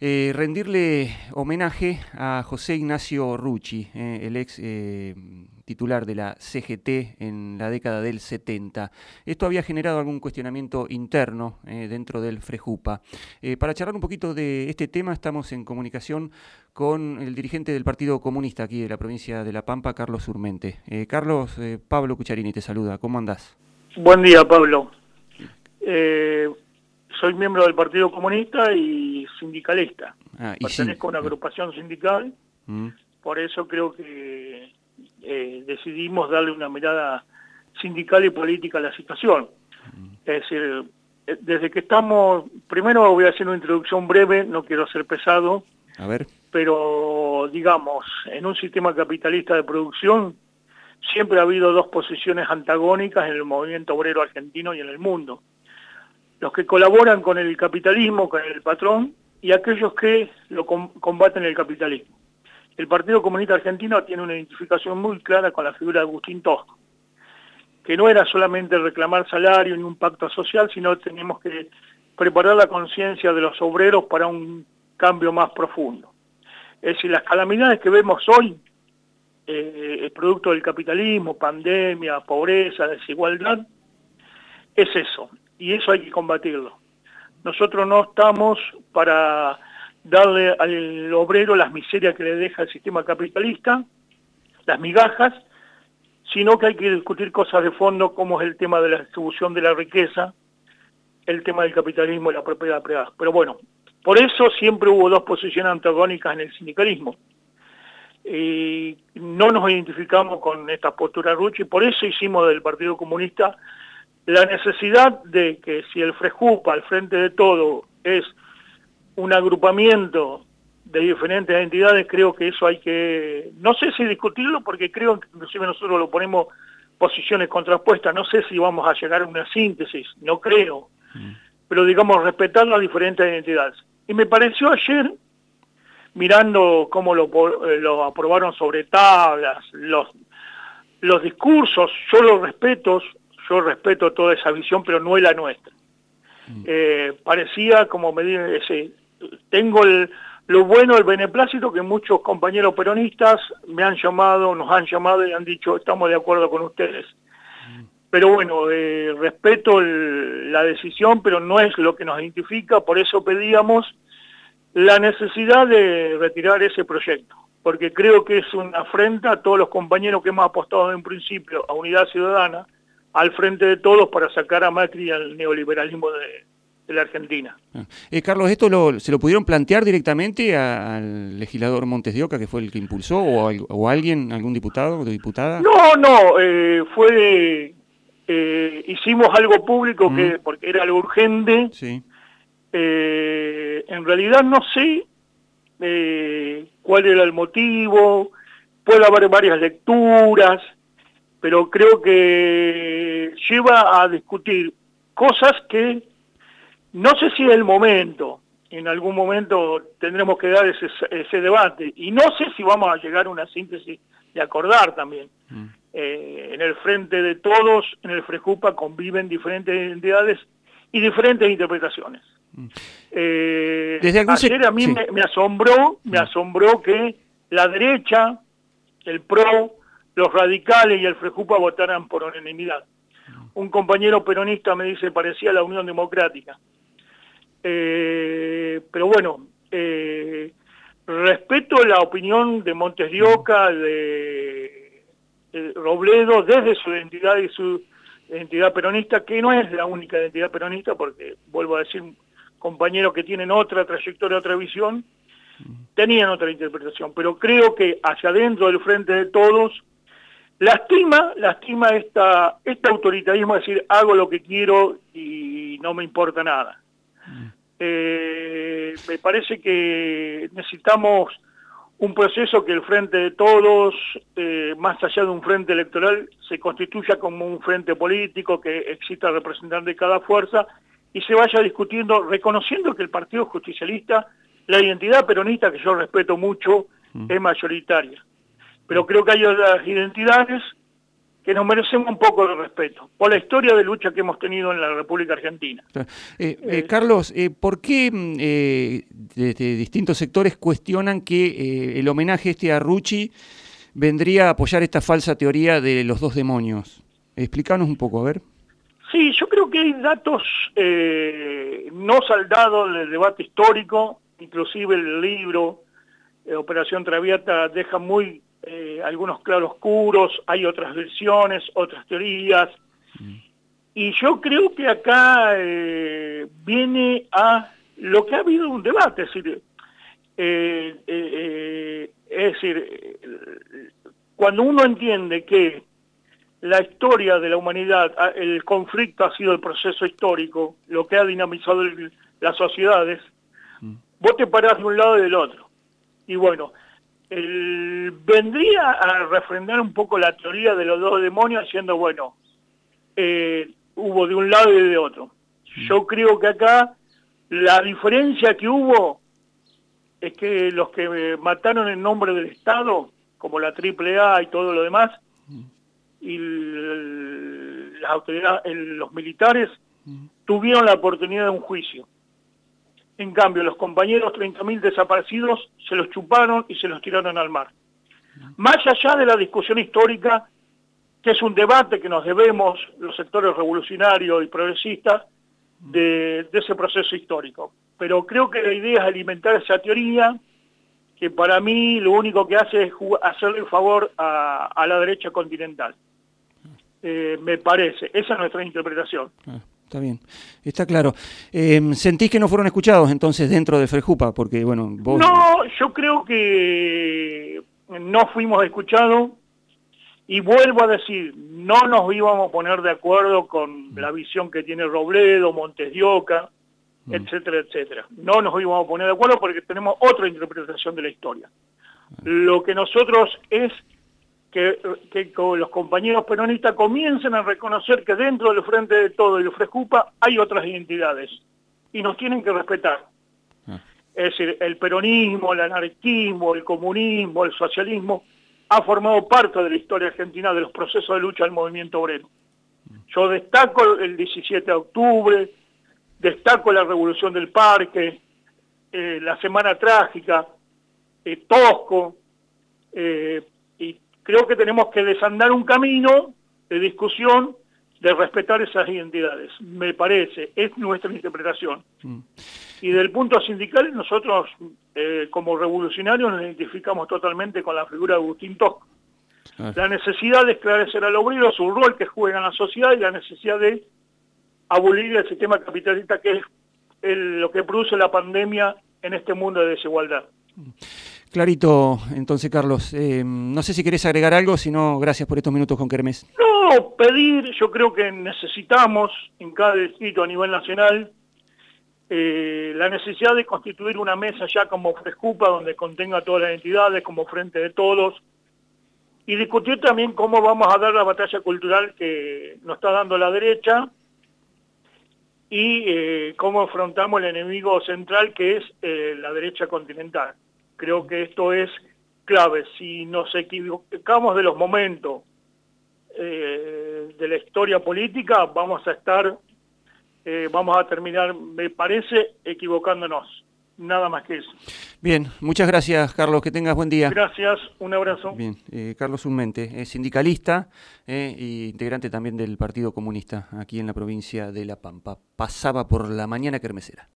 eh, rendirle homenaje a José Ignacio Rucci, eh, el ex eh, titular de la CGT en la década del 70. Esto había generado algún cuestionamiento interno dentro del Frejupa. para charlar un poquito de este tema estamos en comunicación con el dirigente del Partido Comunista aquí de la provincia de La Pampa, Carlos Urmente. Carlos, Pablo Cucharini te saluda. ¿Cómo andás? Buen día, Pablo soy miembro del Partido Comunista y sindicalista. Ah, Pertenezco a una agrupación sindical, mm. por eso creo que eh, decidimos darle una mirada sindical y política a la situación. Mm. Es decir, eh, desde que estamos, primero voy a hacer una introducción breve, no quiero ser pesado, a ver. pero digamos, en un sistema capitalista de producción siempre ha habido dos posiciones antagónicas en el movimiento obrero argentino y en el mundo los que colaboran con el capitalismo, con el patrón, y aquellos que lo combaten el capitalismo. El Partido Comunista Argentino tiene una identificación muy clara con la figura de Agustín Tosco, que no era solamente reclamar salario ni un pacto social, sino tenemos que preparar la conciencia de los obreros para un cambio más profundo. Es decir, las calamidades que vemos hoy, eh, el producto del capitalismo, pandemia, pobreza, desigualdad, es eso, y eso hay que combatirlo. Nosotros no estamos para darle al obrero las miserias que le deja el sistema capitalista, las migajas, sino que hay que discutir cosas de fondo como es el tema de la distribución de la riqueza, el tema del capitalismo y la propiedad privada. Pero bueno, por eso siempre hubo dos posiciones antagónicas en el sindicalismo. Y no nos identificamos con esta postura Ruchi, por eso hicimos del Partido Comunista la necesidad de que si el Frejupa, al frente de todo, es un agrupamiento de diferentes entidades, creo que eso hay que, no sé si discutirlo, porque creo que inclusive nosotros lo ponemos posiciones contrapuestas, no sé si vamos a llegar a una síntesis, no creo, mm. pero digamos respetar las diferentes entidades. Y me pareció ayer, mirando cómo lo, eh, lo aprobaron sobre tablas, los, los discursos, yo los respeto, yo respeto toda esa visión, pero no es la nuestra. Mm. Eh, parecía como me ese, tengo lo bueno, el beneplácito que muchos compañeros peronistas me han llamado, nos han llamado y han dicho estamos de acuerdo con ustedes. Mm. Pero bueno, eh, respeto la decisión, pero no es lo que nos identifica, por eso pedíamos la necesidad de retirar ese proyecto, porque creo que es una afrenta a todos los compañeros que hemos apostado en principio a Unidad Ciudadana, al frente de todos para sacar a Macri al neoliberalismo de, la Argentina. Ah. Eh, Carlos, ¿esto se lo pudieron plantear directamente al legislador Montes de Oca, que fue el que impulsó, o, alguien, algún diputado o diputada? No, no, eh, fue, eh, hicimos algo público que, porque era algo urgente. Sí. en realidad no sé cuál era el motivo, puede haber varias lecturas, pero creo que lleva a discutir cosas que no sé si es el momento, en algún momento tendremos que dar ese, ese debate, y no sé si vamos a llegar a una síntesis de acordar también. Mm. Eh, en el frente de todos, en el Frejupa, conviven diferentes entidades y diferentes interpretaciones. Mm. Eh, Desde ayer a mí me, me, asombró, me mm. asombró que la derecha, el PRO, los radicales y el Frejupa votaran por unanimidad. Un compañero peronista me dice parecía la Unión Democrática. Eh, pero bueno, eh, respeto la opinión de Montes de de, Robledo, desde su identidad y su identidad peronista, que no es la única identidad peronista, porque vuelvo a decir, compañeros que tienen otra trayectoria, otra visión, tenían otra interpretación, pero creo que hacia adentro del frente de todos Lastima, lastima esta, este autoritarismo de decir hago lo que quiero y no me importa nada. Eh, me parece que necesitamos un proceso que el frente de todos, eh, más allá de un frente electoral, se constituya como un frente político, que exista representante de cada fuerza y se vaya discutiendo, reconociendo que el Partido Justicialista, la identidad peronista, que yo respeto mucho, mm. es mayoritaria pero creo que hay otras identidades que nos merecemos un poco de respeto por la historia de lucha que hemos tenido en la República Argentina. Eh, Carlos, ¿por qué desde distintos sectores cuestionan que el homenaje este a Rucci vendría a apoyar esta falsa teoría de los dos demonios? Explícanos un poco, a ver. Sí, yo creo que hay datos eh, no saldados del debate histórico, inclusive el libro eh, Operación Traviata deja muy eh, algunos claroscuros, hay otras versiones, otras teorías, y yo creo que acá viene a lo que ha habido un debate, es decir, es decir, cuando uno entiende que la historia de la humanidad, ah, el conflicto ha sido el proceso histórico, lo que ha dinamizado las sociedades, mm. vos te parás de un lado y del otro. Y bueno, vendría a refrendar un poco la teoría de los dos demonios, diciendo, bueno, eh, hubo de un lado y de otro. Mm. Yo creo que acá la diferencia que hubo es que los que mataron en nombre del Estado, como la AAA y todo lo demás, mm y las autoridades, los militares tuvieron la oportunidad de un juicio. En cambio, los compañeros 30.000 desaparecidos se los chuparon y se los tiraron al mar. Más allá de la discusión histórica, que es un debate que nos debemos los sectores revolucionarios y progresistas de, ese proceso histórico. Pero creo que la idea es alimentar esa teoría que para mí lo único que hace es hacerle favor a la derecha continental. Eh, me parece. Esa es nuestra interpretación. Está bien, está claro. Em, ¿Sentís que no fueron escuchados entonces dentro de Frejupa? Porque, bueno, No, yo creo que no fuimos escuchados y vuelvo a decir, no nos íbamos a poner de acuerdo con mm. la visión que tiene Robledo, Montes de Oca, mm. etcétera, etcétera. No nos íbamos a poner de acuerdo porque tenemos otra interpretación de la historia. Ah. Lo que nosotros es que, los compañeros peronistas comiencen a reconocer que dentro del Frente de Todo y el Frescupa hay otras identidades y nos tienen que respetar. Ah. Es decir, el peronismo, el anarquismo, el comunismo, el socialismo ha formado parte de la historia argentina de los procesos de lucha del movimiento obrero. Yo destaco el 17 de octubre, destaco la revolución del parque, eh, la semana trágica, eh, Tosco, eh, y creo que tenemos que desandar un camino de discusión de respetar esas identidades, me parece, es nuestra interpretación. Mm. Y del punto sindical, nosotros eh, como revolucionarios nos identificamos totalmente con la figura de Agustín Tosco. Ah. La necesidad de esclarecer al obrero, su rol que juega en la sociedad y la necesidad de abolir el sistema capitalista que es lo que produce la pandemia en este mundo de desigualdad. Mm. Clarito, entonces, Carlos. Eh, no sé si querés agregar algo, si no, gracias por estos minutos con Kermés. No, pedir, yo creo que necesitamos en cada distrito a nivel nacional eh, la necesidad de constituir una mesa ya como Frescupa, donde contenga todas las entidades, como Frente de Todos, y discutir también cómo vamos a dar la batalla cultural que nos está dando la derecha y eh, cómo afrontamos el enemigo central que es la derecha continental. Creo que esto es clave. Si nos equivocamos de los momentos eh, de la historia política, vamos a estar, eh, vamos a terminar, me parece, equivocándonos. Nada más que eso. Bien, muchas gracias, Carlos. Que tengas buen día. Gracias, un abrazo. Bien, eh, Carlos Unmente, sindicalista e integrante también del Partido Comunista aquí en la provincia de La Pampa. Pasaba por la mañana kermesera.